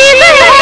你 最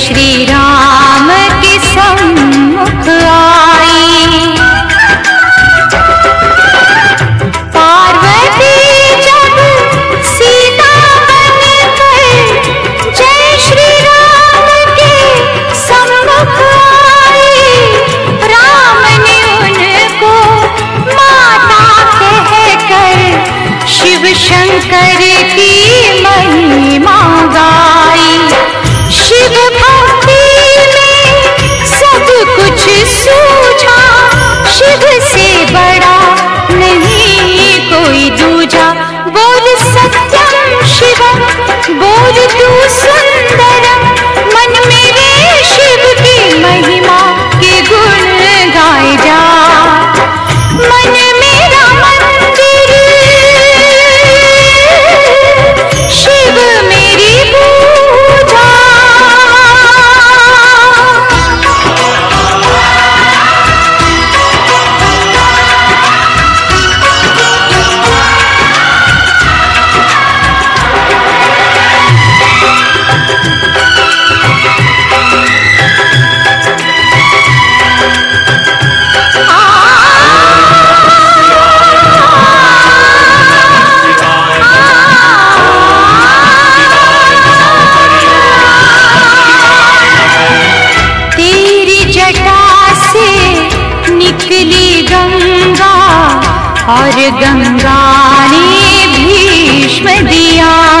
श्री राम के सम्मुख आई। पार्वती जब सीता बनकर जय श्री राम के सम्मुख आई, राम ने उनको माता कहकर शिव शंकर और गंगा ने भीष्म दिया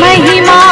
महिमा